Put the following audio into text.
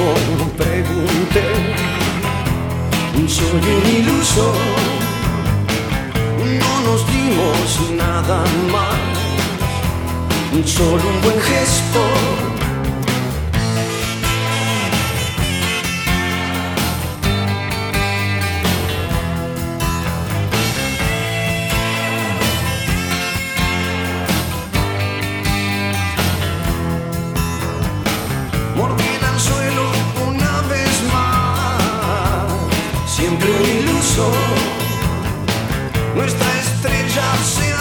todo, pregunté. Soy un iluso, no nos dimos nada más, solo un buen gesto Questa estreggia si